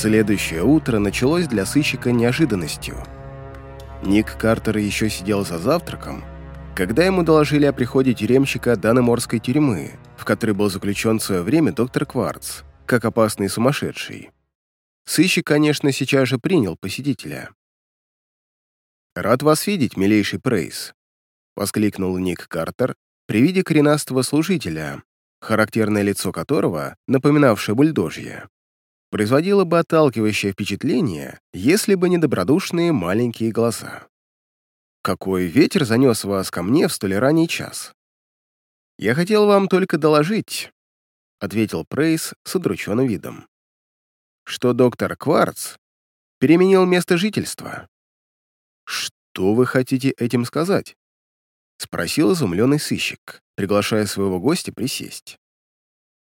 Следующее утро началось для сыщика неожиданностью. Ник Картер еще сидел за завтраком, когда ему доложили о приходе тюремщика Данеморской тюрьмы, в которой был заключен в свое время доктор Кварц, как опасный сумасшедший. Сыщик, конечно, сейчас же принял посетителя. «Рад вас видеть, милейший Прейс», — воскликнул Ник Картер при виде коренастого служителя, характерное лицо которого, напоминавшее бульдожье, производило бы отталкивающее впечатление, если бы не добродушные маленькие глаза. «Какой ветер занес вас ко мне в столь ранний час?» «Я хотел вам только доложить», — ответил Прейс с удрученным видом, «что доктор Кварц переменил место жительства». «Что вы хотите этим сказать?» — спросил изумленный сыщик, приглашая своего гостя присесть.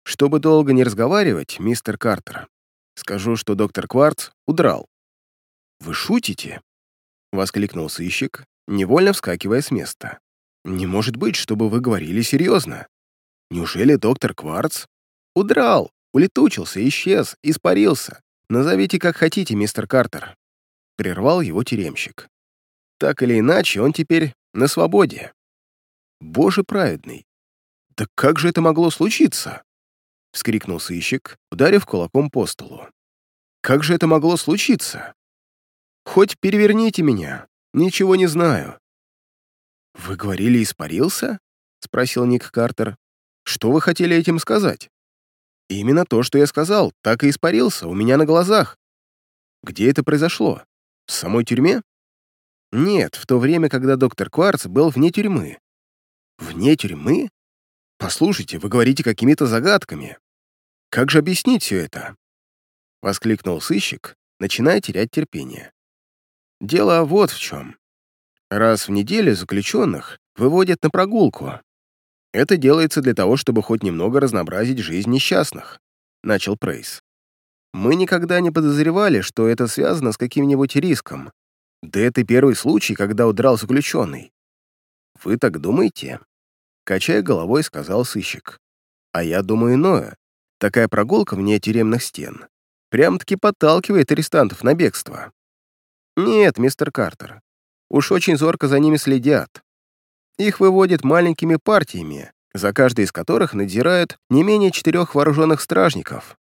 «Чтобы долго не разговаривать, мистер Картер, Скажу, что доктор Кварц удрал». «Вы шутите?» — воскликнул сыщик, невольно вскакивая с места. «Не может быть, чтобы вы говорили серьезно. Неужели доктор Кварц удрал, улетучился, исчез, испарился? Назовите как хотите, мистер Картер». Прервал его тюремщик. Так или иначе, он теперь на свободе. Боже праведный! Да как же это могло случиться? — вскрикнул сыщик, ударив кулаком по столу. «Как же это могло случиться? Хоть переверните меня, ничего не знаю». «Вы говорили, испарился?» — спросил Ник Картер. «Что вы хотели этим сказать?» «Именно то, что я сказал, так и испарился, у меня на глазах». «Где это произошло? В самой тюрьме?» «Нет, в то время, когда доктор Кварц был вне тюрьмы». «Вне тюрьмы? «Послушайте, вы говорите какими-то загадками. Как же объяснить все это?» Воскликнул сыщик, начиная терять терпение. «Дело вот в чем. Раз в неделю заключенных выводят на прогулку. Это делается для того, чтобы хоть немного разнообразить жизнь несчастных», — начал Прейс. «Мы никогда не подозревали, что это связано с каким-нибудь риском. Да это первый случай, когда удрал заключенный. Вы так думаете?» Качая головой, сказал сыщик. «А я думаю иное. Такая прогулка вне тюремных стен прям-таки подталкивает арестантов на бегство». «Нет, мистер Картер. Уж очень зорко за ними следят. Их выводят маленькими партиями, за каждой из которых надзирают не менее четырех вооруженных стражников.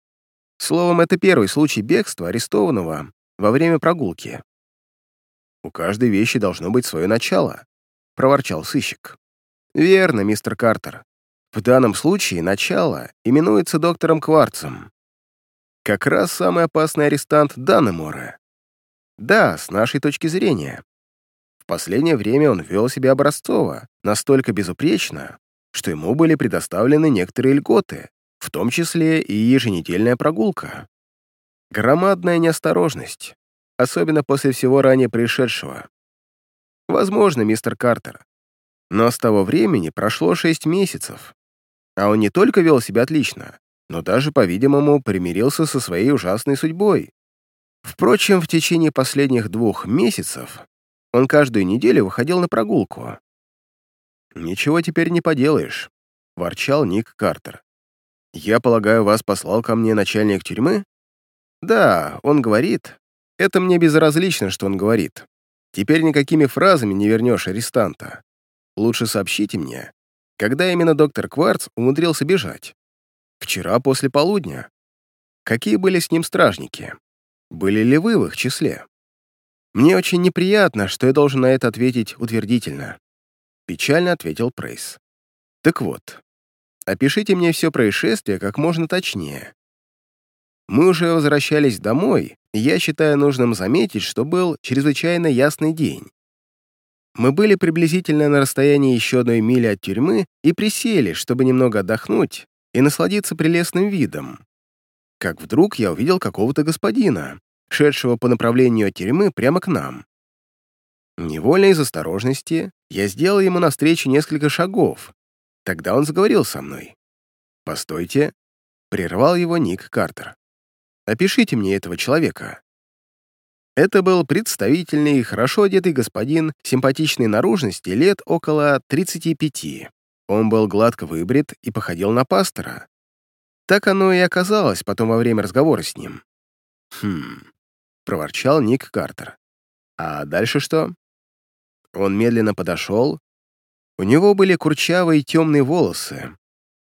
Словом, это первый случай бегства арестованного во время прогулки. «У каждой вещи должно быть свое начало», — проворчал сыщик. Верно, мистер Картер. В данном случае начало именуется доктором Кварцем. Как раз самый опасный арестант Даннемора. Да, с нашей точки зрения. В последнее время он вел себя образцово, настолько безупречно, что ему были предоставлены некоторые льготы, в том числе и еженедельная прогулка. Громадная неосторожность, особенно после всего ранее происшедшего. Возможно, мистер Картер, но с того времени прошло шесть месяцев. А он не только вел себя отлично, но даже, по-видимому, примирился со своей ужасной судьбой. Впрочем, в течение последних двух месяцев он каждую неделю выходил на прогулку. «Ничего теперь не поделаешь», — ворчал Ник Картер. «Я полагаю, вас послал ко мне начальник тюрьмы?» «Да, он говорит. Это мне безразлично, что он говорит. Теперь никакими фразами не вернешь арестанта. Лучше сообщите мне, когда именно доктор Кварц умудрился бежать. Вчера после полудня. Какие были с ним стражники? Были ли вы в их числе? Мне очень неприятно, что я должен на это ответить утвердительно. Печально ответил Прейс. Так вот, опишите мне все происшествие как можно точнее. Мы уже возвращались домой, и я считаю нужным заметить, что был чрезвычайно ясный день. Мы были приблизительно на расстоянии еще одной мили от тюрьмы и присели, чтобы немного отдохнуть и насладиться прелестным видом. Как вдруг я увидел какого-то господина, шедшего по направлению от тюрьмы прямо к нам. Невольно из осторожности я сделал ему навстречу несколько шагов. Тогда он заговорил со мной. «Постойте», — прервал его Ник Картер. «Опишите мне этого человека». Это был представительный, хорошо одетый господин симпатичной наружности лет около 35. Он был гладко выбрит и походил на пастора. Так оно и оказалось потом во время разговора с ним. «Хм...» — проворчал Ник Картер. «А дальше что?» Он медленно подошел. У него были курчавые темные волосы.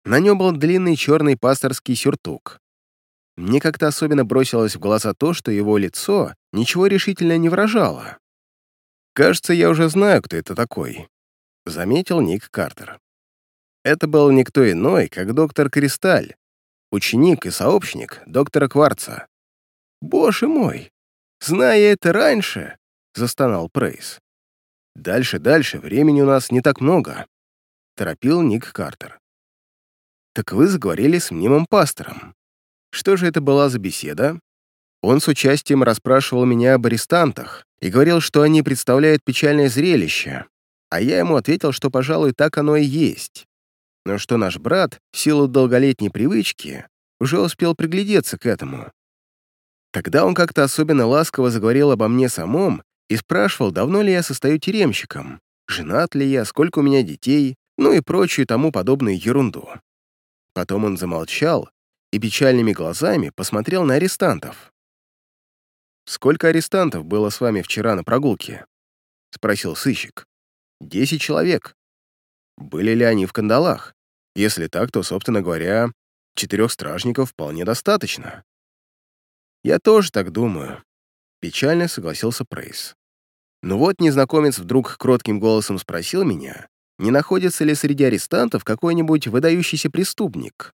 На нем был длинный черный пасторский сюртук. Мне как-то особенно бросилось в глаза то, что его лицо ничего решительно не выражало. «Кажется, я уже знаю, кто это такой», — заметил Ник Картер. Это был никто иной, как доктор Кристаль, ученик и сообщник доктора Кварца. «Боже мой! Зная это раньше!» — застонал Прейс. «Дальше, дальше, времени у нас не так много», — торопил Ник Картер. «Так вы заговорили с мнимым пастором. Что же это была за беседа?» Он с участием расспрашивал меня об арестантах и говорил, что они представляют печальное зрелище, а я ему ответил, что, пожалуй, так оно и есть но что наш брат, в силу долголетней привычки, уже успел приглядеться к этому. Тогда он как-то особенно ласково заговорил обо мне самом и спрашивал, давно ли я состою тюремщиком, женат ли я, сколько у меня детей, ну и прочую тому подобную ерунду. Потом он замолчал и печальными глазами посмотрел на арестантов. «Сколько арестантов было с вами вчера на прогулке?» — спросил сыщик. «Десять человек. Были ли они в кандалах? Если так, то, собственно говоря, четырех стражников вполне достаточно. Я тоже так думаю. Печально согласился Прейс. Но вот незнакомец вдруг кротким голосом спросил меня, не находится ли среди арестантов какой-нибудь выдающийся преступник.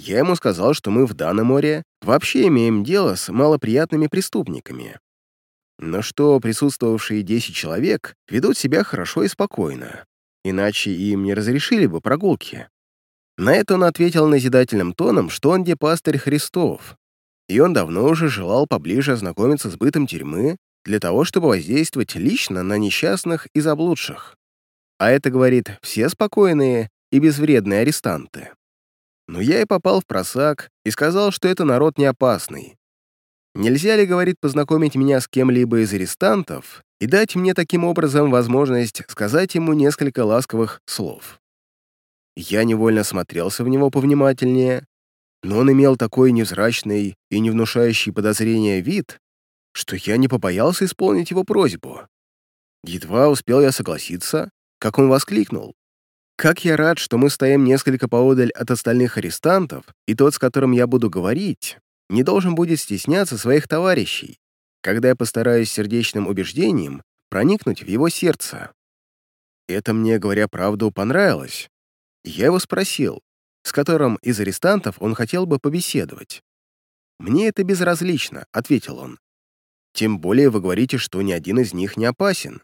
Я ему сказал, что мы в данном море вообще имеем дело с малоприятными преступниками. Но что присутствовавшие 10 человек ведут себя хорошо и спокойно, иначе им не разрешили бы прогулки. На это он ответил назидательным тоном, что он депастырь Христов, и он давно уже желал поближе ознакомиться с бытом тюрьмы для того, чтобы воздействовать лично на несчастных и заблудших. А это, говорит, все спокойные и безвредные арестанты. Но я и попал в просак и сказал, что это народ не опасный. Нельзя ли, говорит, познакомить меня с кем-либо из арестантов и дать мне таким образом возможность сказать ему несколько ласковых слов. Я невольно смотрелся в него повнимательнее, но он имел такой невзрачный и не внушающий подозрения вид, что я не побоялся исполнить его просьбу. Едва успел я согласиться, как он воскликнул. «Как я рад, что мы стоим несколько поодаль от остальных арестантов, и тот, с которым я буду говорить, не должен будет стесняться своих товарищей, когда я постараюсь сердечным убеждением проникнуть в его сердце. Это мне, говоря правду, понравилось. Я его спросил, с которым из арестантов он хотел бы побеседовать. «Мне это безразлично», — ответил он. «Тем более вы говорите, что ни один из них не опасен.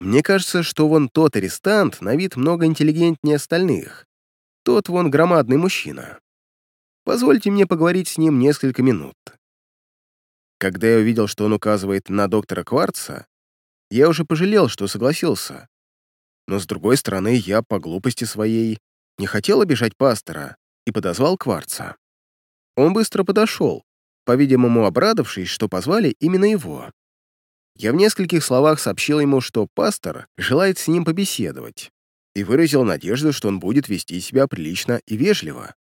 Мне кажется, что вон тот арестант на вид много интеллигентнее остальных. Тот вон громадный мужчина. Позвольте мне поговорить с ним несколько минут. Когда я увидел, что он указывает на доктора Кварца, я уже пожалел, что согласился. Но, с другой стороны, я по глупости своей не хотел обижать пастора и подозвал Кварца. Он быстро подошел, по-видимому, обрадовавшись, что позвали именно его. Я в нескольких словах сообщил ему, что пастор желает с ним побеседовать, и выразил надежду, что он будет вести себя прилично и вежливо.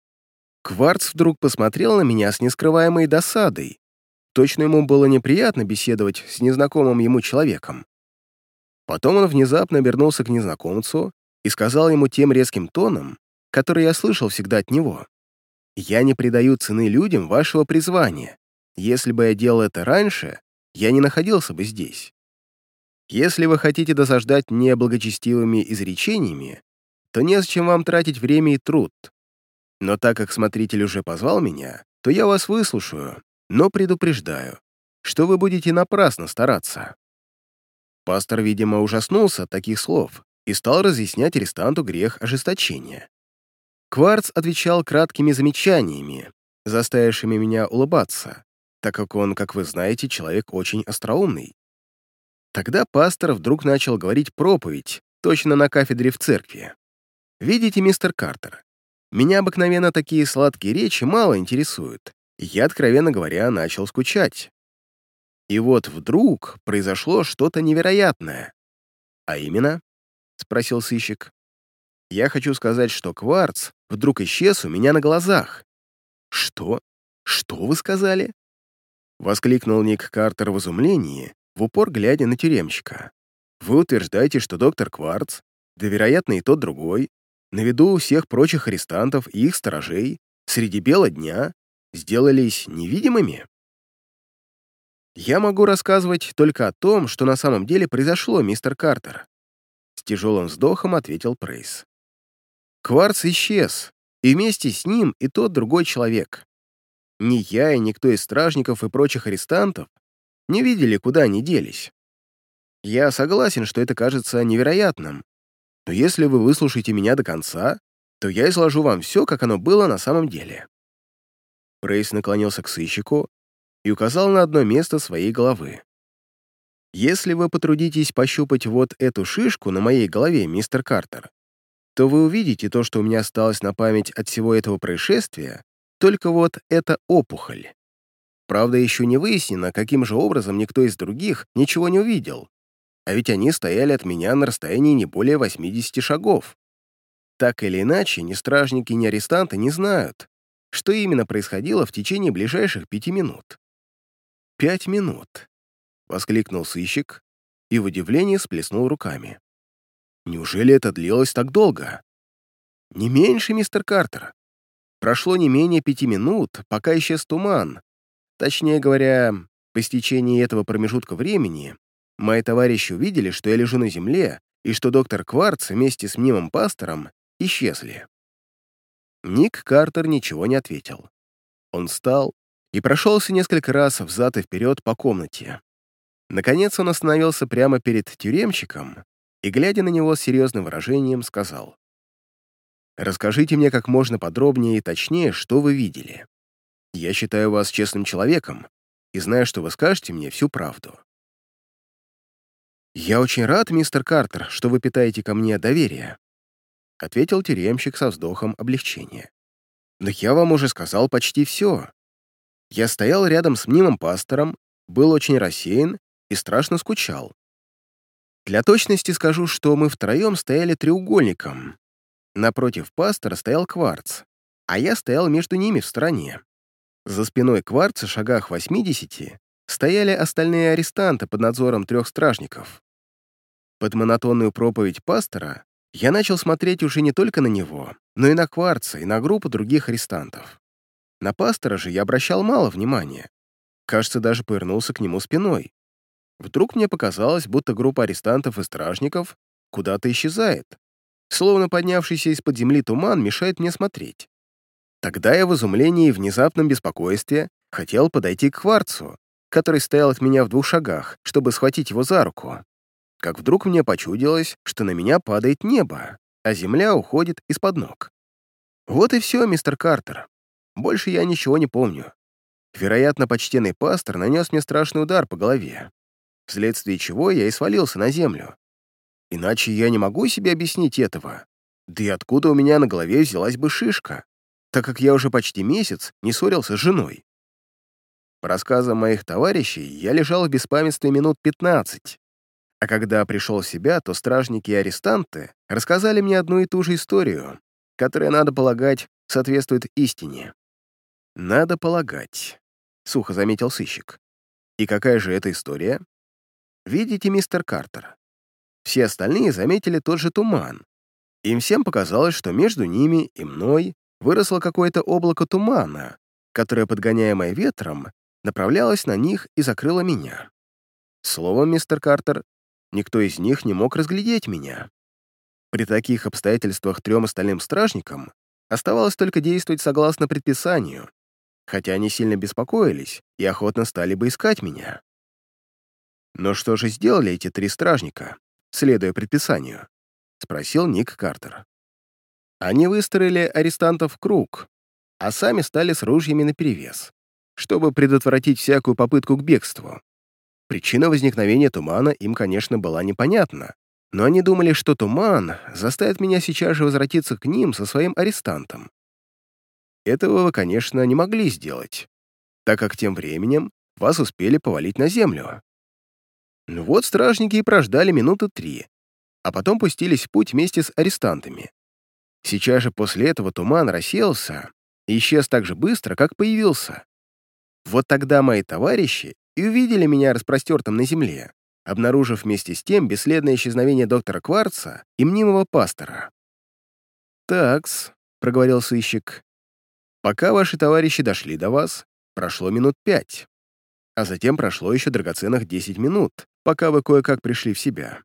Кварц вдруг посмотрел на меня с нескрываемой досадой Точно ему было неприятно беседовать с незнакомым ему человеком. Потом он внезапно обернулся к незнакомцу и сказал ему тем резким тоном, который я слышал всегда от него. «Я не придаю цены людям вашего призвания. Если бы я делал это раньше, я не находился бы здесь. Если вы хотите досаждать мне благочестивыми изречениями, то незачем вам тратить время и труд. Но так как смотритель уже позвал меня, то я вас выслушаю но предупреждаю, что вы будете напрасно стараться». Пастор, видимо, ужаснулся от таких слов и стал разъяснять арестанту грех ожесточения. Кварц отвечал краткими замечаниями, заставившими меня улыбаться, так как он, как вы знаете, человек очень остроумный. Тогда пастор вдруг начал говорить проповедь, точно на кафедре в церкви. «Видите, мистер Картер, меня обыкновенно такие сладкие речи мало интересуют, я, откровенно говоря, начал скучать. И вот вдруг произошло что-то невероятное. «А именно?» — спросил сыщик. «Я хочу сказать, что кварц вдруг исчез у меня на глазах». «Что? Что вы сказали?» Воскликнул Ник Картер в изумлении, в упор глядя на тюремщика. «Вы утверждаете, что доктор Кварц, да, вероятно, и тот другой, на виду у всех прочих арестантов и их сторожей, среди бела дня, сделались невидимыми?» «Я могу рассказывать только о том, что на самом деле произошло, мистер Картер», с тяжелым вздохом ответил Прейс. «Кварц исчез, и вместе с ним и тот другой человек. Ни я и никто из стражников и прочих арестантов не видели, куда они делись. Я согласен, что это кажется невероятным, но если вы выслушаете меня до конца, то я изложу вам все, как оно было на самом деле». Прейс наклонился к сыщику и указал на одно место своей головы. «Если вы потрудитесь пощупать вот эту шишку на моей голове, мистер Картер, то вы увидите то, что у меня осталось на память от всего этого происшествия, только вот это опухоль. Правда, еще не выяснено, каким же образом никто из других ничего не увидел. А ведь они стояли от меня на расстоянии не более 80 шагов. Так или иначе, ни стражники, ни арестанты не знают, что именно происходило в течение ближайших пяти минут. «Пять минут!» — воскликнул сыщик и в удивлении сплеснул руками. «Неужели это длилось так долго?» «Не меньше, мистер Картер. Прошло не менее пяти минут, пока исчез туман. Точнее говоря, по истечении этого промежутка времени мои товарищи увидели, что я лежу на земле и что доктор Кварц вместе с мнимым пастором исчезли. Ник Картер ничего не ответил. Он встал и прошелся несколько раз взад и вперед по комнате. Наконец он остановился прямо перед тюремщиком и, глядя на него с серьезным выражением, сказал. Расскажите мне как можно подробнее и точнее, что вы видели. Я считаю вас честным человеком и знаю, что вы скажете мне всю правду. «Я очень рад, мистер Картер, что вы питаете ко мне доверие», ответил тюремщик со вздохом облегчения. «Но я вам уже сказал почти все. Я стоял рядом с мнимым пастором, был очень рассеян и страшно скучал. Для точности скажу, что мы втроем стояли треугольником, Напротив пастора стоял кварц, а я стоял между ними в стороне. За спиной кварца, шагах 80, стояли остальные арестанты под надзором трех стражников. Под монотонную проповедь пастора я начал смотреть уже не только на него, но и на кварца, и на группу других арестантов. На пастора же я обращал мало внимания. Кажется, даже повернулся к нему спиной. Вдруг мне показалось, будто группа арестантов и стражников куда-то исчезает, Словно поднявшийся из-под земли туман мешает мне смотреть. Тогда я в изумлении и внезапном беспокойстве хотел подойти к кварцу, который стоял от меня в двух шагах, чтобы схватить его за руку. Как вдруг мне почудилось, что на меня падает небо, а земля уходит из-под ног. Вот и все, мистер Картер. Больше я ничего не помню. Вероятно, почтенный пастор нанес мне страшный удар по голове, вследствие чего я и свалился на землю. Иначе я не могу себе объяснить этого. Да и откуда у меня на голове взялась бы шишка, так как я уже почти месяц не ссорился с женой. По рассказам моих товарищей, я лежал в беспамятстве минут 15. А когда пришел в себя, то стражники и арестанты рассказали мне одну и ту же историю, которая, надо полагать, соответствует истине. «Надо полагать», — сухо заметил сыщик. «И какая же эта история?» «Видите, мистер Картер, все остальные заметили тот же туман. Им всем показалось, что между ними и мной выросло какое-то облако тумана, которое, подгоняемое ветром, направлялось на них и закрыло меня. Словом, мистер Картер, никто из них не мог разглядеть меня. При таких обстоятельствах трем остальным стражникам оставалось только действовать согласно предписанию, хотя они сильно беспокоились и охотно стали бы искать меня. Но что же сделали эти три стражника? Следуя предписанию?» — спросил Ник Картер. Они выстроили арестантов в круг, а сами стали с ружьями наперевес, чтобы предотвратить всякую попытку к бегству. Причина возникновения тумана им, конечно, была непонятна, но они думали, что туман заставит меня сейчас же возвратиться к ним со своим арестантом. Этого вы, конечно, не могли сделать, так как тем временем вас успели повалить на землю. Ну вот стражники и прождали минуты три, а потом пустились в путь вместе с арестантами. Сейчас же после этого туман рассеялся и исчез так же быстро, как появился. Вот тогда мои товарищи и увидели меня распростертым на земле, обнаружив вместе с тем бесследное исчезновение доктора Кварца и мнимого пастора. «Такс», — проговорил сыщик, — «пока ваши товарищи дошли до вас, прошло минут пять, а затем прошло еще драгоценных десять минут, пока вы кое-как пришли в себя.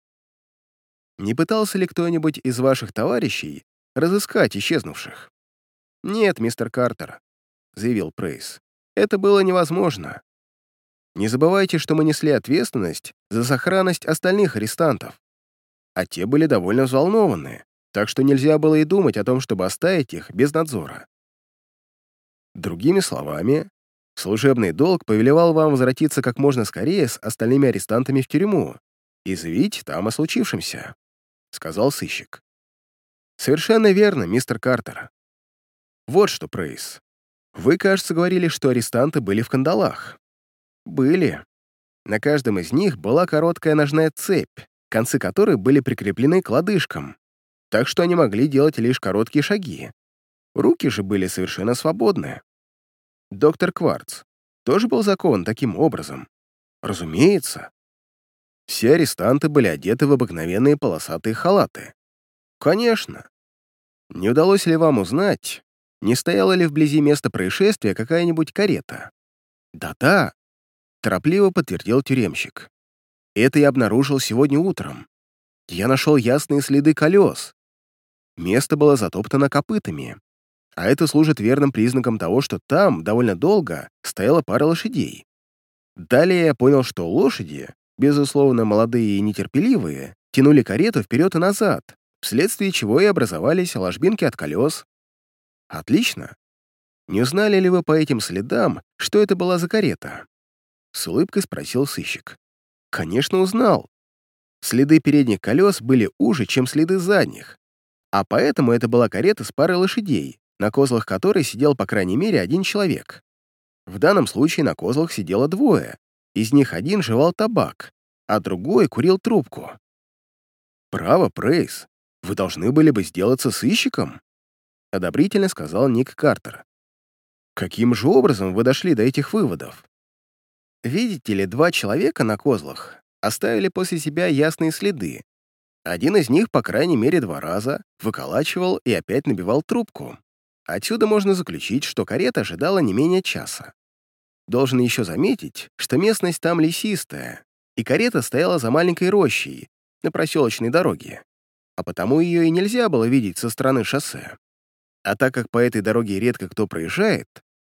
Не пытался ли кто-нибудь из ваших товарищей разыскать исчезнувших?» «Нет, мистер Картер», — заявил Прейс. «Это было невозможно. Не забывайте, что мы несли ответственность за сохранность остальных арестантов. А те были довольно взволнованы, так что нельзя было и думать о том, чтобы оставить их без надзора. Другими словами, служебный долг повелевал вам возвратиться как можно скорее с остальными арестантами в тюрьму и заявить там о случившемся», — сказал сыщик. «Совершенно верно, мистер Картер. Вот что, Прейс. Вы, кажется, говорили, что арестанты были в кандалах. Были. На каждом из них была короткая ножная цепь, концы которой были прикреплены к лодыжкам, так что они могли делать лишь короткие шаги. Руки же были совершенно свободны. Доктор Кварц тоже был закован таким образом. Разумеется. Все арестанты были одеты в обыкновенные полосатые халаты. Конечно. Не удалось ли вам узнать, не стояла ли вблизи места происшествия какая-нибудь карета? Да-да, торопливо подтвердил тюремщик. Это я обнаружил сегодня утром. Я нашел ясные следы колес. Место было затоптано копытами, а это служит верным признаком того, что там довольно долго стояла пара лошадей. Далее я понял, что лошади, безусловно, молодые и нетерпеливые, тянули карету вперед и назад, вследствие чего и образовались ложбинки от колес. Отлично. Не знали ли вы по этим следам, что это была за карета? С улыбкой спросил сыщик. Конечно, узнал. Следы передних колес были уже, чем следы задних. А поэтому это была карета с парой лошадей, на козлах которой сидел по крайней мере один человек. В данном случае на козлах сидело двое. Из них один жевал табак, а другой курил трубку. «Право, Прейс, вы должны были бы сделаться сыщиком», одобрительно сказал Ник Картер. «Каким же образом вы дошли до этих выводов?» Видите ли, два человека на козлах оставили после себя ясные следы. Один из них, по крайней мере, два раза выколачивал и опять набивал трубку. Отсюда можно заключить, что карета ожидала не менее часа. Должен еще заметить, что местность там лесистая, и карета стояла за маленькой рощей на проселочной дороге, а потому ее и нельзя было видеть со стороны шоссе. А так как по этой дороге редко кто проезжает,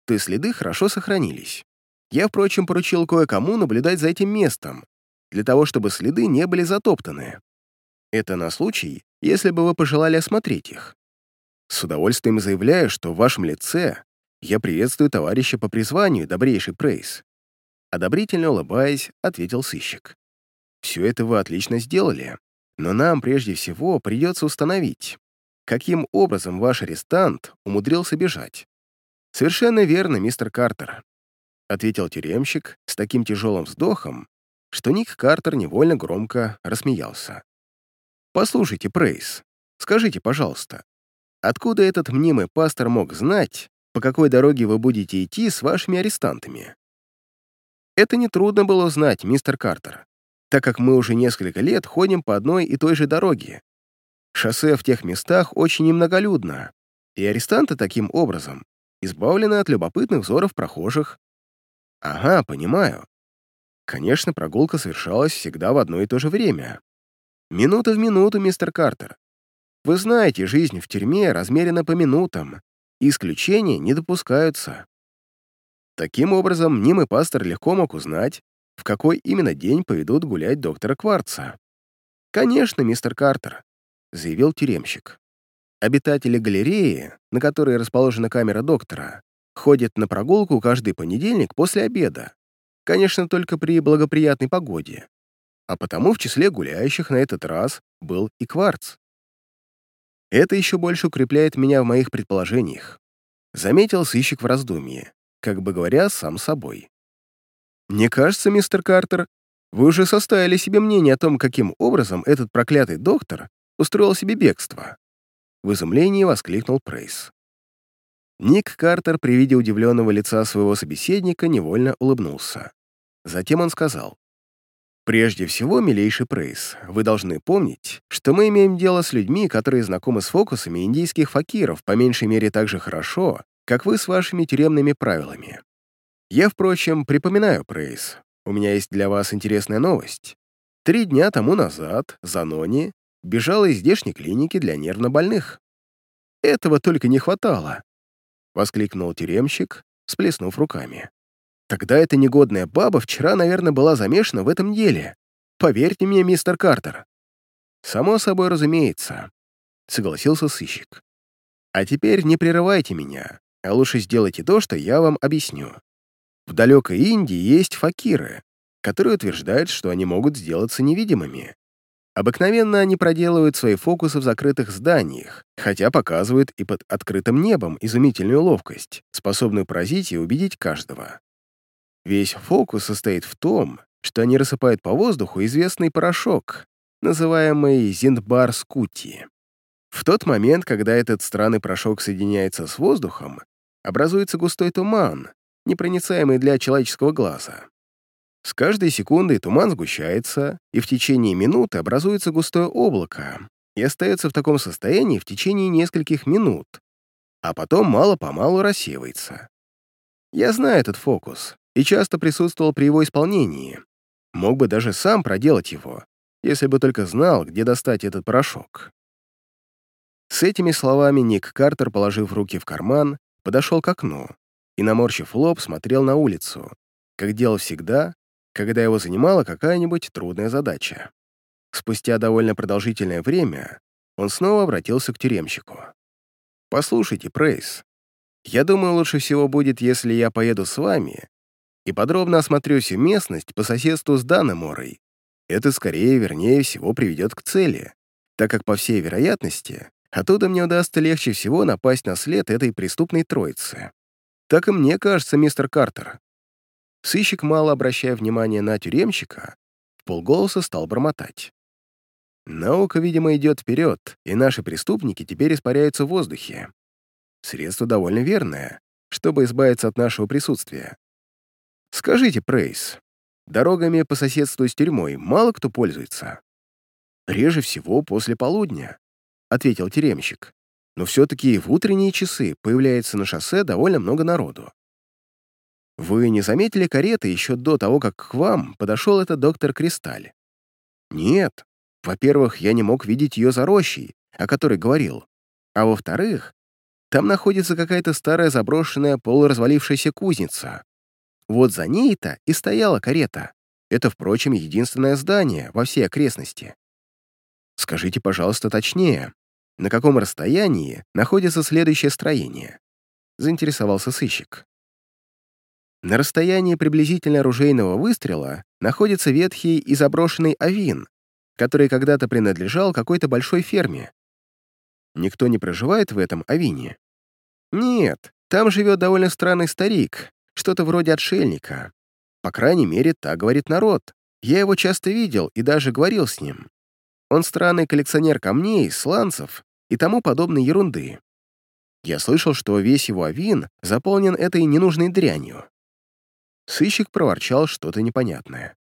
то и следы хорошо сохранились. Я, впрочем, поручил кое-кому наблюдать за этим местом, для того, чтобы следы не были затоптаны. Это на случай, если бы вы пожелали осмотреть их. С удовольствием заявляю, что в вашем лице я приветствую товарища по призванию, добрейший Прейс. Одобрительно улыбаясь, ответил сыщик. Все это вы отлично сделали, но нам прежде всего придется установить, каким образом ваш арестант умудрился бежать. Совершенно верно, мистер Картер. — ответил тюремщик с таким тяжелым вздохом, что Ник Картер невольно громко рассмеялся. «Послушайте, Прейс, скажите, пожалуйста, откуда этот мнимый пастор мог знать, по какой дороге вы будете идти с вашими арестантами?» Это нетрудно было узнать, мистер Картер, так как мы уже несколько лет ходим по одной и той же дороге. Шоссе в тех местах очень немноголюдно, и арестанты таким образом избавлены от любопытных взоров прохожих. Ага, понимаю. Конечно, прогулка совершалась всегда в одно и то же время. Минута в минуту, мистер Картер. Вы знаете, жизнь в тюрьме размерена по минутам, и исключения не допускаются. Таким образом, мнимый пастор легко мог узнать, в какой именно день поведут гулять доктора Кварца. «Конечно, мистер Картер», — заявил тюремщик. Обитатели галереи, на которой расположена камера доктора, Ходит на прогулку каждый понедельник после обеда. Конечно, только при благоприятной погоде. А потому в числе гуляющих на этот раз был и кварц. Это еще больше укрепляет меня в моих предположениях. Заметил сыщик в раздумье, как бы говоря, сам собой. «Мне кажется, мистер Картер, вы уже составили себе мнение о том, каким образом этот проклятый доктор устроил себе бегство». В изумлении воскликнул Прейс. Ник Картер при виде удивленного лица своего собеседника невольно улыбнулся. Затем он сказал, «Прежде всего, милейший Прейс, вы должны помнить, что мы имеем дело с людьми, которые знакомы с фокусами индийских факиров по меньшей мере так же хорошо, как вы с вашими тюремными правилами. Я, впрочем, припоминаю, Прейс, у меня есть для вас интересная новость. Три дня тому назад Занони бежала из здешней клиники для нервнобольных. Этого только не хватало воскликнул тюремщик, сплеснув руками. «Тогда эта негодная баба вчера, наверное, была замешана в этом деле. Поверьте мне, мистер Картер». «Само собой разумеется», — согласился сыщик. «А теперь не прерывайте меня, а лучше сделайте то, что я вам объясню. В далекой Индии есть факиры, которые утверждают, что они могут сделаться невидимыми. Обыкновенно они проделывают свои фокусы в закрытых зданиях, хотя показывают и под открытым небом изумительную ловкость, способную поразить и убедить каждого. Весь фокус состоит в том, что они рассыпают по воздуху известный порошок, называемый зиндбар-скути. В тот момент, когда этот странный порошок соединяется с воздухом, образуется густой туман, непроницаемый для человеческого глаза. С каждой секундой туман сгущается, и в течение минуты образуется густое облако и остается в таком состоянии в течение нескольких минут, а потом мало-помалу рассеивается. Я знаю этот фокус и часто присутствовал при его исполнении. Мог бы даже сам проделать его, если бы только знал, где достать этот порошок. С этими словами Ник Картер, положив руки в карман, подошел к окну и, наморщив лоб, смотрел на улицу, как делал всегда, когда его занимала какая-нибудь трудная задача. Спустя довольно продолжительное время он снова обратился к тюремщику. «Послушайте, Прейс, я думаю, лучше всего будет, если я поеду с вами и подробно осмотрю всю местность по соседству с Данеморой. Это скорее, вернее всего, приведет к цели, так как, по всей вероятности, оттуда мне удастся легче всего напасть на след этой преступной троицы. Так и мне кажется, мистер Картер. Сыщик, мало обращая внимания на тюремщика, в полголоса стал бормотать. Наука, видимо, идет вперед, и наши преступники теперь испаряются в воздухе. Средство довольно верное, чтобы избавиться от нашего присутствия. Скажите, Прейс, дорогами по соседству с тюрьмой мало кто пользуется? Реже всего после полудня, — ответил тюремщик. Но все-таки в утренние часы появляется на шоссе довольно много народу. Вы не заметили кареты еще до того, как к вам подошел этот доктор Кристаль? Нет. Во-первых, я не мог видеть ее за рощей, о которой говорил. А во-вторых, там находится какая-то старая заброшенная полуразвалившаяся кузница. Вот за ней-то и стояла карета. Это, впрочем, единственное здание во всей окрестности. Скажите, пожалуйста, точнее, на каком расстоянии находится следующее строение? Заинтересовался сыщик. На расстоянии приблизительно оружейного выстрела находится ветхий и заброшенный авин, который когда-то принадлежал какой-то большой ферме. Никто не проживает в этом авине? Нет, там живет довольно странный старик, что-то вроде отшельника. По крайней мере, так говорит народ. Я его часто видел и даже говорил с ним. Он странный коллекционер камней, сланцев и тому подобной ерунды. Я слышал, что весь его авин заполнен этой ненужной дрянью. Сыщик проворчал что-то непонятное.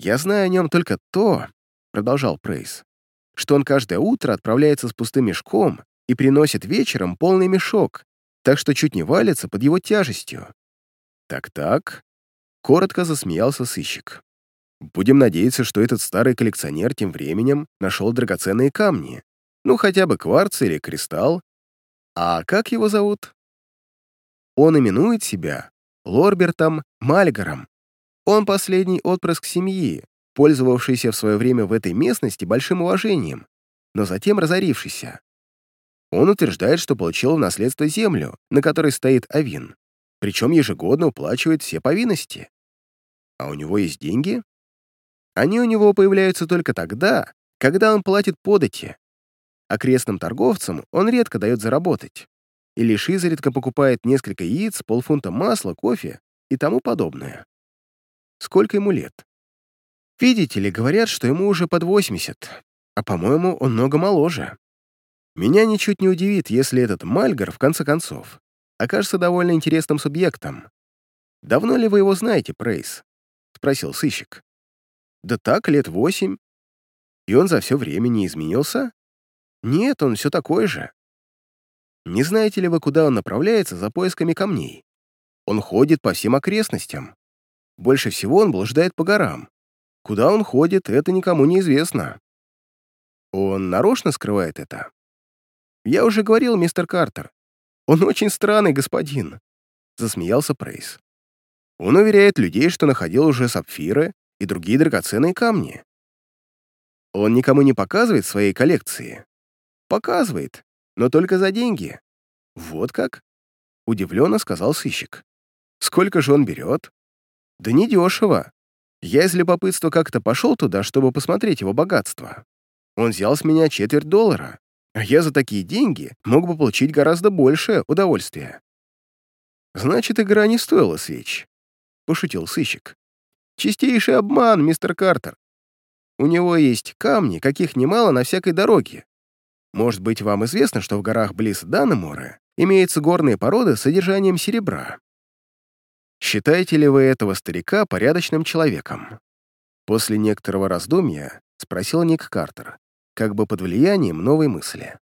«Я знаю о нем только то», — продолжал Прейс, «что он каждое утро отправляется с пустым мешком и приносит вечером полный мешок, так что чуть не валится под его тяжестью». «Так-так», — коротко засмеялся сыщик. «Будем надеяться, что этот старый коллекционер тем временем нашел драгоценные камни, ну, хотя бы кварц или кристалл. А как его зовут?» Он именует себя Лорбертом Мальгаром. Он последний отпрыск семьи, пользовавшийся в свое время в этой местности большим уважением, но затем разорившийся. Он утверждает, что получил в наследство землю, на которой стоит Авин, причем ежегодно уплачивает все повинности. А у него есть деньги? Они у него появляются только тогда, когда он платит подати. Окрестным торговцам он редко дает заработать и лишь изредка покупает несколько яиц, полфунта масла, кофе и тому подобное. Сколько ему лет? Видите ли, говорят, что ему уже под 80, а, по-моему, он много моложе. Меня ничуть не удивит, если этот Мальгар, в конце концов, окажется довольно интересным субъектом. «Давно ли вы его знаете, Прейс?» — спросил сыщик. «Да так, лет восемь. И он за все время не изменился?» «Нет, он все такой же». «Не знаете ли вы, куда он направляется за поисками камней?» «Он ходит по всем окрестностям. Больше всего он блуждает по горам. Куда он ходит, это никому не известно. Он нарочно скрывает это?» «Я уже говорил, мистер Картер. Он очень странный господин», — засмеялся Прейс. Он уверяет людей, что находил уже сапфиры и другие драгоценные камни. Он никому не показывает своей коллекции. Показывает, но только за деньги. Вот как? Удивленно сказал сыщик. Сколько же он берет? Да недешево. Я из любопытства как-то пошел туда, чтобы посмотреть его богатство. Он взял с меня четверть доллара, а я за такие деньги мог бы получить гораздо большее удовольствие. Значит, игра не стоила свеч пошутил сыщик. «Чистейший обман, мистер Картер. У него есть камни, каких немало на всякой дороге. Может быть, вам известно, что в горах близ Данемора имеются горные породы с содержанием серебра. Считаете ли вы этого старика порядочным человеком?» После некоторого раздумья спросил Ник Картер, как бы под влиянием новой мысли.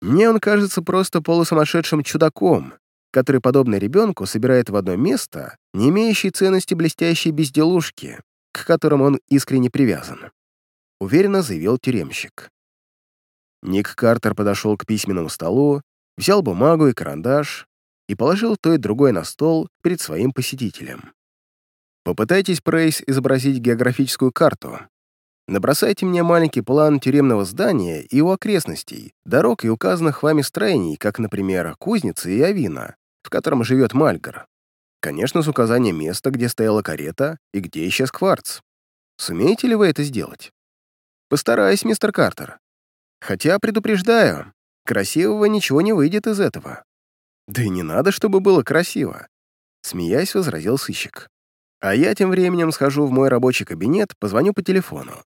«Мне он кажется просто полусумасшедшим чудаком, который, подобно ребенку, собирает в одно место не имеющие ценности блестящие безделушки, к которым он искренне привязан», — уверенно заявил тюремщик. Ник Картер подошел к письменному столу, взял бумагу и карандаш и положил то и другое на стол перед своим посетителем. Попытайтесь, Прейс, изобразить географическую карту. Набросайте мне маленький план тюремного здания и его окрестностей, дорог и указанных вами строений, как, например, кузницы и авина, в котором живет Мальгар. Конечно, с указанием места, где стояла карета и где исчез кварц. Сумеете ли вы это сделать? Постараюсь, мистер Картер. Хотя, предупреждаю, красивого ничего не выйдет из этого. Да и не надо, чтобы было красиво. Смеясь, возразил сыщик. А я тем временем схожу в мой рабочий кабинет, позвоню по телефону.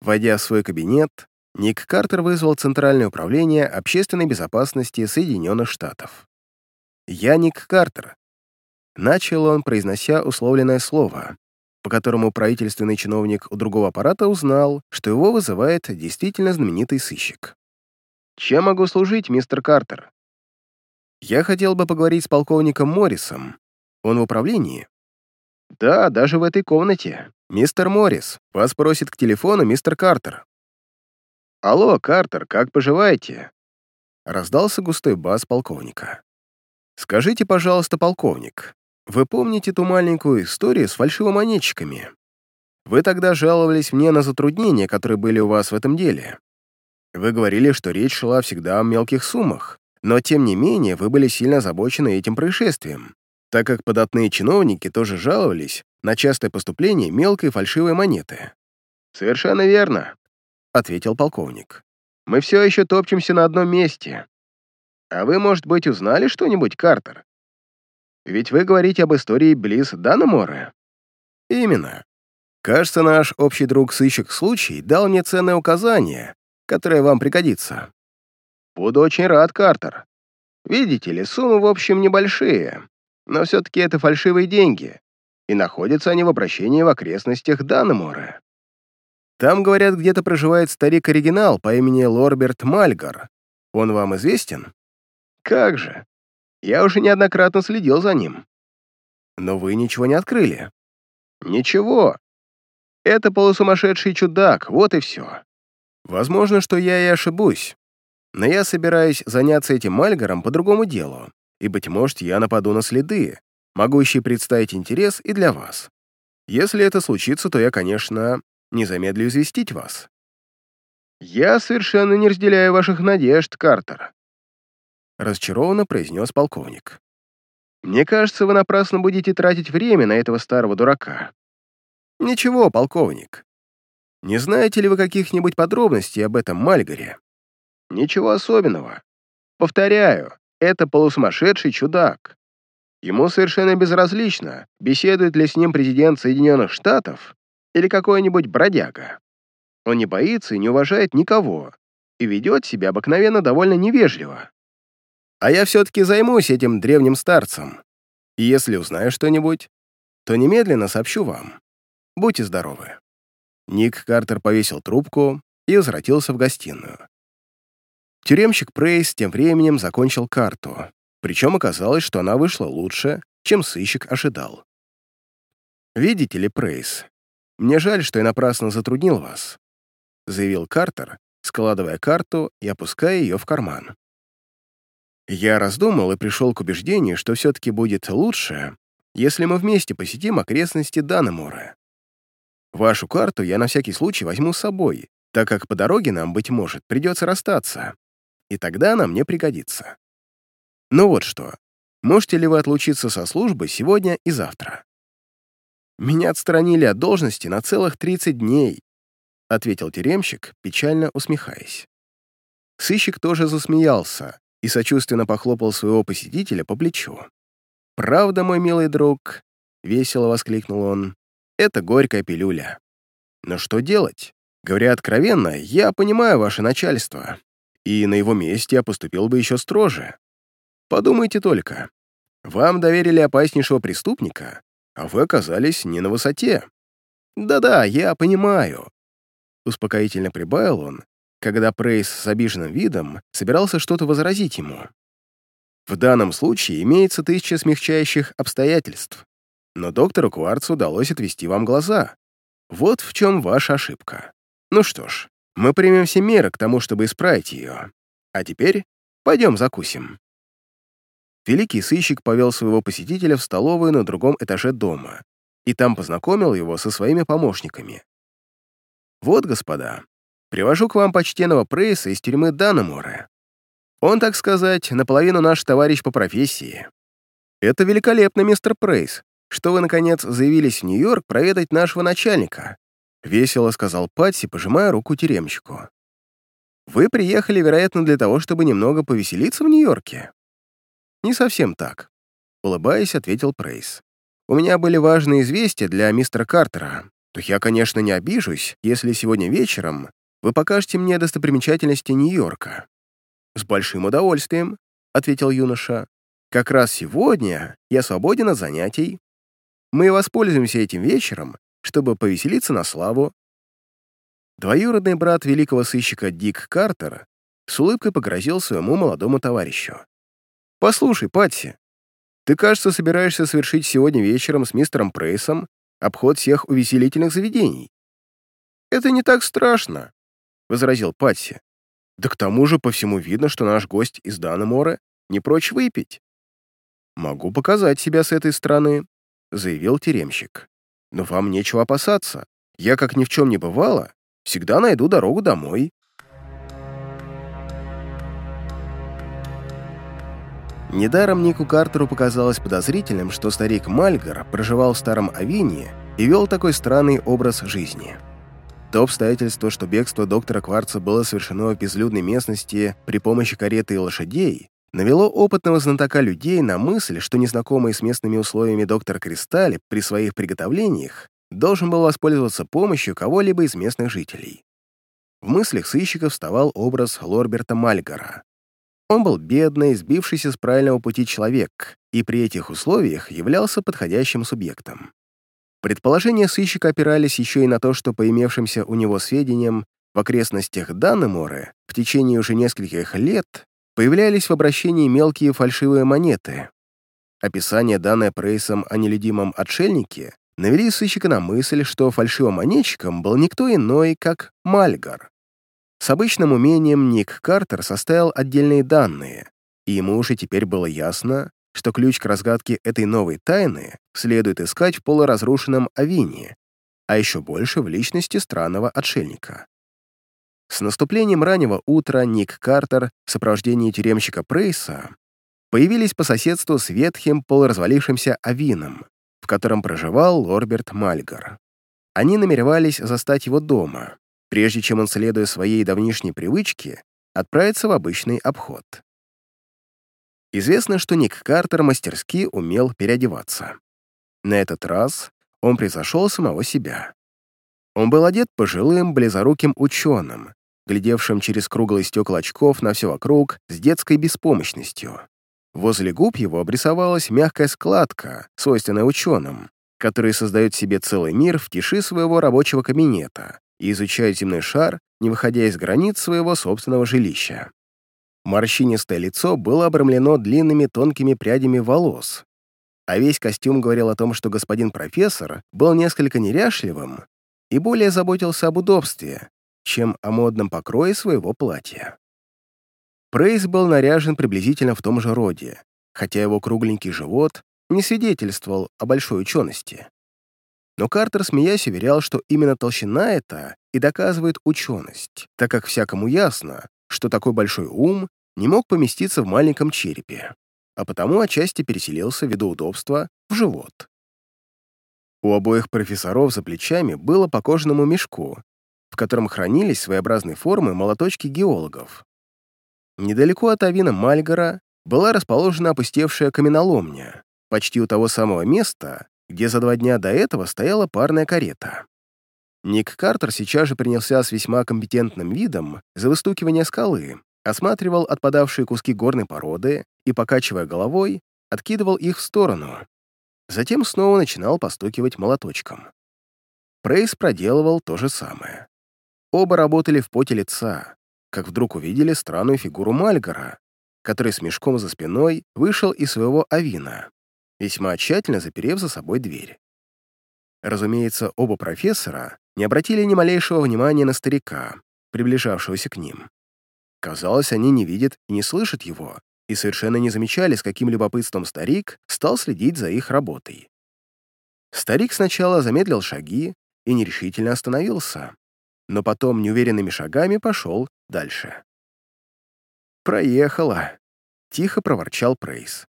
Войдя в свой кабинет, Ник Картер вызвал Центральное управление общественной безопасности Соединенных Штатов. «Я Ник Картер». Начал он, произнося условленное слово, по которому правительственный чиновник у другого аппарата узнал, что его вызывает действительно знаменитый сыщик. «Чем могу служить, мистер Картер?» «Я хотел бы поговорить с полковником Моррисом. Он в управлении?» «Да, даже в этой комнате. Мистер Моррис, вас просит к телефону мистер Картер». «Алло, Картер, как поживаете?» Раздался густой бас полковника. «Скажите, пожалуйста, полковник, вы помните ту маленькую историю с фальшивомонетчиками? Вы тогда жаловались мне на затруднения, которые были у вас в этом деле. Вы говорили, что речь шла всегда о мелких суммах, но тем не менее вы были сильно озабочены этим происшествием, так как податные чиновники тоже жаловались на частое поступление мелкой фальшивой монеты. «Совершенно верно», — ответил полковник. «Мы все еще топчемся на одном месте. А вы, может быть, узнали что-нибудь, Картер? Ведь вы говорите об истории близ Данамора. Именно. Кажется, наш общий друг-сыщик случай дал мне ценное указание, которое вам пригодится. Буду очень рад, Картер. Видите ли, суммы в общем небольшие, но все-таки это фальшивые деньги, и находятся они в обращении в окрестностях Данамора. Там, говорят, где-то проживает старик-оригинал по имени Лорберт Мальгар. Он вам известен? Как же. Я уже неоднократно следил за ним. Но вы ничего не открыли. Ничего. Это полусумасшедший чудак, вот и все. Возможно, что я и ошибусь. Но я собираюсь заняться этим Мальгаром по другому делу, и, быть может, я нападу на следы, могущие представить интерес и для вас. Если это случится, то я, конечно, не замедлю известить вас. Я совершенно не разделяю ваших надежд, Картер разочарованно произнес полковник. «Мне кажется, вы напрасно будете тратить время на этого старого дурака». «Ничего, полковник. Не знаете ли вы каких-нибудь подробностей об этом Мальгаре?» «Ничего особенного. Повторяю, это полусумасшедший чудак. Ему совершенно безразлично, беседует ли с ним президент Соединенных Штатов или какой-нибудь бродяга. Он не боится и не уважает никого, и ведет себя обыкновенно довольно невежливо. А я все-таки займусь этим древним старцем. И если узнаю что-нибудь, то немедленно сообщу вам. Будьте здоровы». Ник Картер повесил трубку и возвратился в гостиную. Тюремщик Прейс тем временем закончил карту, причем оказалось, что она вышла лучше, чем сыщик ожидал. «Видите ли, Прейс, мне жаль, что я напрасно затруднил вас», заявил Картер, складывая карту и опуская ее в карман. Я раздумал и пришел к убеждению, что все-таки будет лучше, если мы вместе посетим окрестности Данемора. Вашу карту я на всякий случай возьму с собой, так как по дороге нам, быть может, придется расстаться, и тогда она мне пригодится. Ну вот что, можете ли вы отлучиться со службы сегодня и завтра? Меня отстранили от должности на целых 30 дней, ответил тюремщик, печально усмехаясь. Сыщик тоже засмеялся и сочувственно похлопал своего посетителя по плечу. «Правда, мой милый друг?» — весело воскликнул он. «Это горькая пилюля. Но что делать? Говоря откровенно, я понимаю ваше начальство, и на его месте я поступил бы еще строже. Подумайте только. Вам доверили опаснейшего преступника, а вы оказались не на высоте. Да-да, я понимаю. Успокоительно прибавил он, когда Прейс с обиженным видом собирался что-то возразить ему. В данном случае имеется тысяча смягчающих обстоятельств, но доктору Кварцу удалось отвести вам глаза. Вот в чем ваша ошибка. Ну что ж, мы примем все меры к тому, чтобы исправить ее. А теперь пойдем закусим. Великий сыщик повел своего посетителя в столовую на другом этаже дома и там познакомил его со своими помощниками. «Вот, господа, привожу к вам почтенного пресса из тюрьмы Данамора. Он, так сказать, наполовину наш товарищ по профессии. Это великолепно, мистер Прейс, что вы, наконец, заявились в Нью-Йорк проведать нашего начальника», — весело сказал Патси, пожимая руку тюремщику. «Вы приехали, вероятно, для того, чтобы немного повеселиться в Нью-Йорке?» «Не совсем так», — улыбаясь, ответил Прейс. «У меня были важные известия для мистера Картера, то я, конечно, не обижусь, если сегодня вечером вы покажете мне достопримечательности Нью-Йорка». «С большим удовольствием», — ответил юноша. «Как раз сегодня я свободен от занятий. Мы воспользуемся этим вечером, чтобы повеселиться на славу». Двоюродный брат великого сыщика Дик Картер с улыбкой погрозил своему молодому товарищу. «Послушай, Патси, ты, кажется, собираешься совершить сегодня вечером с мистером Прейсом обход всех увеселительных заведений». «Это не так страшно», — возразил Патси. «Да к тому же по всему видно, что наш гость из Данамора не прочь выпить». «Могу показать себя с этой стороны», — заявил тюремщик. «Но вам нечего опасаться. Я, как ни в чем не бывало, всегда найду дорогу домой». Недаром Нику Картеру показалось подозрительным, что старик Мальгар проживал в Старом Авинии и вел такой странный образ жизни. То обстоятельство, что бегство доктора Кварца было совершено в безлюдной местности при помощи кареты и лошадей, навело опытного знатока людей на мысль, что незнакомый с местными условиями доктор Кристаль при своих приготовлениях должен был воспользоваться помощью кого-либо из местных жителей. В мыслях сыщика вставал образ Лорберта Мальгара, он был бедный, сбившийся с правильного пути человек, и при этих условиях являлся подходящим субъектом. Предположения сыщика опирались еще и на то, что по имевшимся у него сведениям в окрестностях Даннеморы в течение уже нескольких лет появлялись в обращении мелкие фальшивые монеты. Описание, данное Прейсом о нелюдимом отшельнике, навели сыщика на мысль, что фальшивым монетчиком был никто иной, как Мальгар. С обычным умением Ник Картер составил отдельные данные, и ему уже теперь было ясно, что ключ к разгадке этой новой тайны следует искать в полуразрушенном Авине, а еще больше в личности странного отшельника. С наступлением раннего утра Ник Картер в сопровождении тюремщика Прейса появились по соседству с ветхим полуразвалившимся Авином, в котором проживал Лорберт Мальгар. Они намеревались застать его дома, прежде чем он, следуя своей давнишней привычке, отправится в обычный обход. Известно, что Ник Картер мастерски умел переодеваться. На этот раз он превзошел самого себя. Он был одет пожилым, близоруким ученым, глядевшим через круглые стекла очков на все вокруг с детской беспомощностью. Возле губ его обрисовалась мягкая складка, свойственная ученым, которые создают себе целый мир в тиши своего рабочего кабинета и изучают земной шар, не выходя из границ своего собственного жилища. Морщинистое лицо было обрамлено длинными тонкими прядями волос, а весь костюм говорил о том, что господин профессор был несколько неряшливым и более заботился об удобстве, чем о модном покрое своего платья. Прейс был наряжен приблизительно в том же роде, хотя его кругленький живот не свидетельствовал о большой учености. Но Картер, смеясь, уверял, что именно толщина эта и доказывает ученость, так как всякому ясно, что такой большой ум не мог поместиться в маленьком черепе, а потому отчасти переселился ввиду удобства в живот. У обоих профессоров за плечами было по кожаному мешку, в котором хранились своеобразной формы молоточки геологов. Недалеко от авина Мальгора была расположена опустевшая каменоломня, почти у того самого места, где за два дня до этого стояла парная карета. Ник Картер сейчас же принялся с весьма компетентным видом за выстукивание скалы, осматривал отпадавшие куски горной породы и, покачивая головой, откидывал их в сторону. Затем снова начинал постукивать молоточком. Прейс проделывал то же самое. Оба работали в поте лица, как вдруг увидели странную фигуру Мальгора, который с мешком за спиной вышел из своего авина, весьма тщательно заперев за собой дверь. Разумеется, оба профессора не обратили ни малейшего внимания на старика, приближавшегося к ним. Казалось, они не видят и не слышат его, и совершенно не замечали, с каким любопытством старик стал следить за их работой. Старик сначала замедлил шаги и нерешительно остановился, но потом неуверенными шагами пошел дальше. «Проехала», — тихо проворчал Прейс.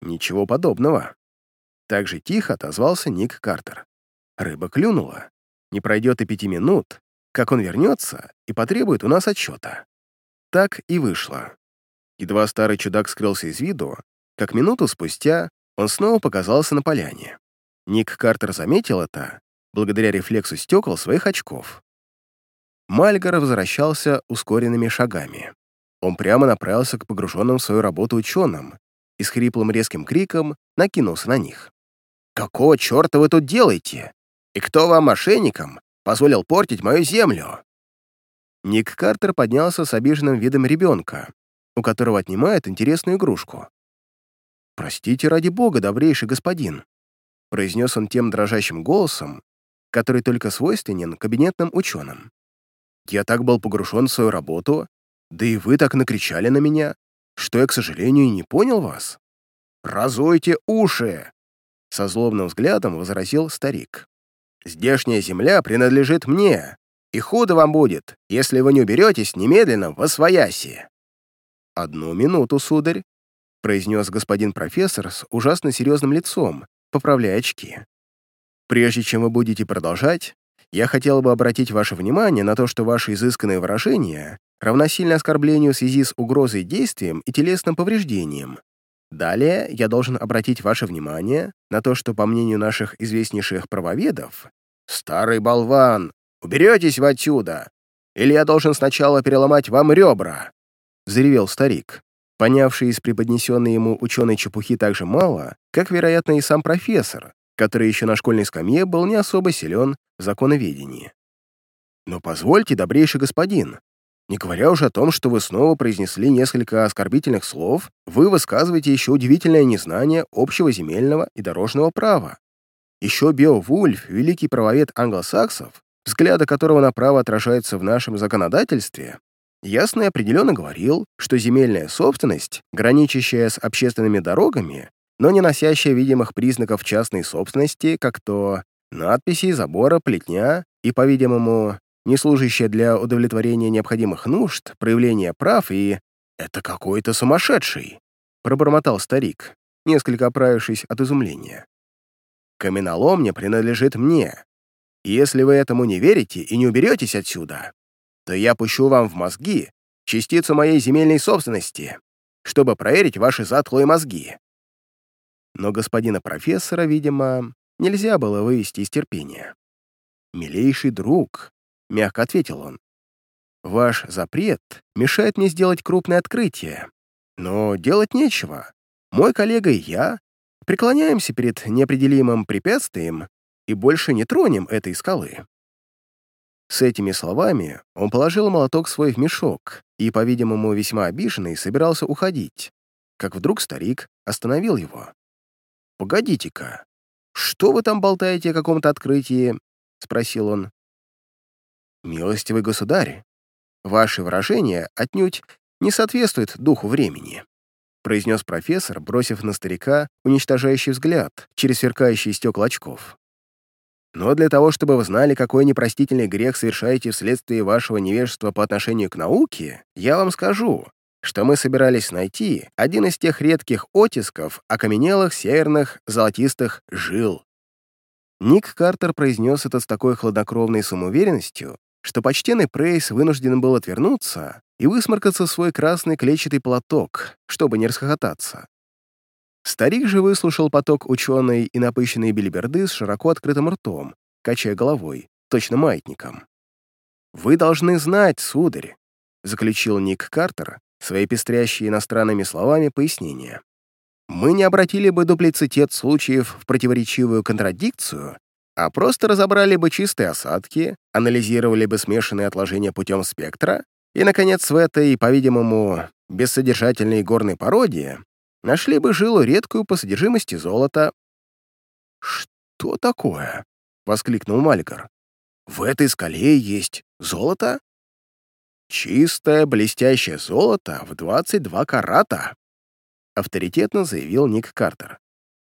«Ничего подобного». Так же тихо отозвался Ник Картер. Рыба клюнула. Не пройдет и пяти минут, как он вернется и потребует у нас отчета. Так и вышло. Едва старый чудак скрылся из виду, как минуту спустя он снова показался на поляне. Ник Картер заметил это благодаря рефлексу стекол своих очков. Мальгар возвращался ускоренными шагами. Он прямо направился к погруженным в свою работу ученым и с хриплым резким криком накинулся на них. «Какого черта вы тут делаете? И кто вам, мошенникам, позволил портить мою землю?» Ник Картер поднялся с обиженным видом ребенка, у которого отнимают интересную игрушку. «Простите ради бога, добрейший господин», произнес он тем дрожащим голосом, который только свойственен кабинетным ученым. Я так был погружен в свою работу, да и вы так накричали на меня, что я, к сожалению, не понял вас. «Разуйте уши!» Со злобным взглядом возразил старик. «Здешняя земля принадлежит мне, и худо вам будет, если вы не уберетесь немедленно во свояси». «Одну минуту, сударь», — произнес господин профессор с ужасно серьезным лицом, поправляя очки. «Прежде чем вы будете продолжать, я хотел бы обратить ваше внимание на то, что ваши изысканные выражения равносильно оскорблению в связи с угрозой действием и телесным повреждением. Далее я должен обратить ваше внимание на то, что, по мнению наших известнейших правоведов, «Старый болван, уберетесь вы отсюда! Или я должен сначала переломать вам ребра!» — заревел старик, понявший из преподнесенной ему ученой чепухи так же мало, как, вероятно, и сам профессор, который еще на школьной скамье был не особо силен в законоведении. «Но позвольте, добрейший господин, не говоря уже о том, что вы снова произнесли несколько оскорбительных слов, вы высказываете еще удивительное незнание общего земельного и дорожного права. Еще Беовульф, великий правовед англосаксов, взгляды которого на право отражаются в нашем законодательстве, ясно и определенно говорил, что земельная собственность, граничащая с общественными дорогами, но не носящая видимых признаков частной собственности, как то надписи, забора, плетня и, по-видимому, не служащая для удовлетворения необходимых нужд, проявления прав и... «Это какой-то сумасшедший!» — пробормотал старик, несколько оправившись от изумления. «Каменоломня принадлежит мне. Если вы этому не верите и не уберетесь отсюда, то я пущу вам в мозги частицу моей земельной собственности, чтобы проверить ваши затхлые мозги но господина профессора, видимо, нельзя было вывести из терпения. «Милейший друг», — мягко ответил он, Ваш запрет мешает мне сделать крупное открытие. Но делать нечего. Мой коллега и я преклоняемся перед неопределимым препятствием и больше не тронем этой скалы». С этими словами он положил молоток свой в мешок и, по-видимому, весьма обиженный, собирался уходить, как вдруг старик остановил его. «Погодите-ка, что вы там болтаете о каком-то открытии?» — спросил он. «Милостивый государь, ваши выражения отнюдь не соответствуют духу времени», произнес профессор, бросив на старика уничтожающий взгляд через сверкающие стекла очков. «Но для того, чтобы вы знали, какой непростительный грех совершаете вследствие вашего невежества по отношению к науке, я вам скажу, что мы собирались найти один из тех редких оттисков окаменелых северных золотистых жил. Ник Картер произнес это с такой хладнокровной самоуверенностью, что почтенный Прейс вынужден был отвернуться и высморкаться в свой красный клетчатый платок, чтобы не расхохотаться. Старик же выслушал поток ученой и напыщенной билиберды с широко открытым ртом, качая головой, точно маятником. «Вы должны знать, сударь», — заключил Ник Картер свои пестрящие иностранными словами пояснения. «Мы не обратили бы дуплицитет случаев в противоречивую контрадикцию, а просто разобрали бы чистые осадки, анализировали бы смешанные отложения путем спектра и, наконец, в этой, по-видимому, бессодержательной горной породе нашли бы жилу редкую по содержимости золота. «Что такое?» — воскликнул Маликар. «В этой скале есть золото?» «Чистое блестящее золото в 22 карата», — авторитетно заявил Ник Картер.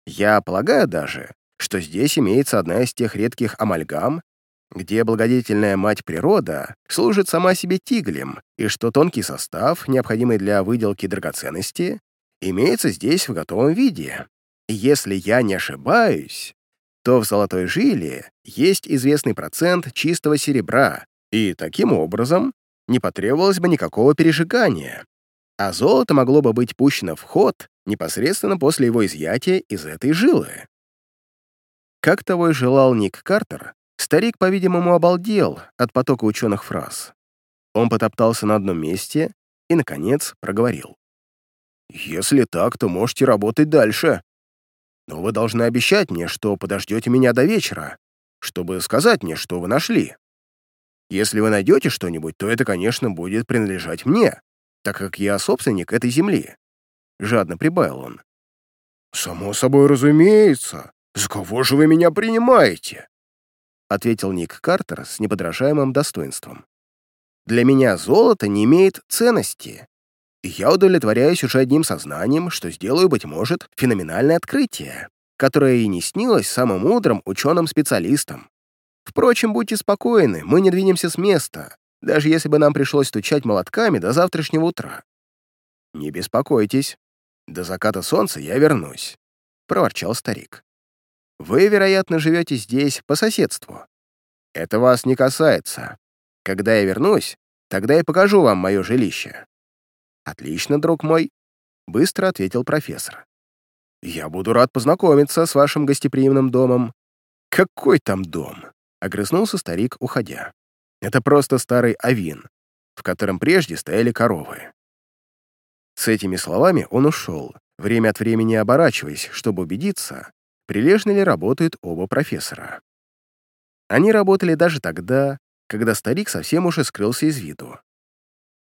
«Я полагаю даже, что здесь имеется одна из тех редких амальгам, где благодетельная мать природа служит сама себе тиглем, и что тонкий состав, необходимый для выделки драгоценности, имеется здесь в готовом виде. Если я не ошибаюсь, то в золотой жиле есть известный процент чистого серебра, и таким образом не потребовалось бы никакого пережигания, а золото могло бы быть пущено в ход непосредственно после его изъятия из этой жилы. Как того и желал Ник Картер, старик, по-видимому, обалдел от потока ученых фраз. Он потоптался на одном месте и, наконец, проговорил. «Если так, то можете работать дальше. Но вы должны обещать мне, что подождете меня до вечера, чтобы сказать мне, что вы нашли. Если вы найдете что-нибудь, то это, конечно, будет принадлежать мне, так как я собственник этой земли». Жадно прибавил он. «Само собой разумеется», «За кого же вы меня принимаете?» — ответил Ник Картер с неподражаемым достоинством. «Для меня золото не имеет ценности, я удовлетворяюсь уже одним сознанием, что сделаю, быть может, феноменальное открытие, которое и не снилось самым мудрым ученым-специалистам. Впрочем, будьте спокойны, мы не двинемся с места, даже если бы нам пришлось стучать молотками до завтрашнего утра. Не беспокойтесь, до заката солнца я вернусь», — проворчал старик. Вы, вероятно, живете здесь по соседству. Это вас не касается. Когда я вернусь, тогда я покажу вам мое жилище». «Отлично, друг мой», — быстро ответил профессор. «Я буду рад познакомиться с вашим гостеприимным домом». «Какой там дом?» — огрызнулся старик, уходя. «Это просто старый авин, в котором прежде стояли коровы». С этими словами он ушел, время от времени оборачиваясь, чтобы убедиться, прилежно ли работают оба профессора. Они работали даже тогда, когда старик совсем уже скрылся из виду.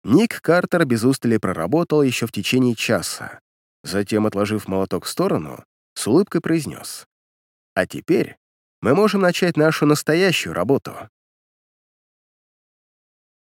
Ник Картер без устали проработал еще в течение часа, затем, отложив молоток в сторону, с улыбкой произнес. «А теперь мы можем начать нашу настоящую работу».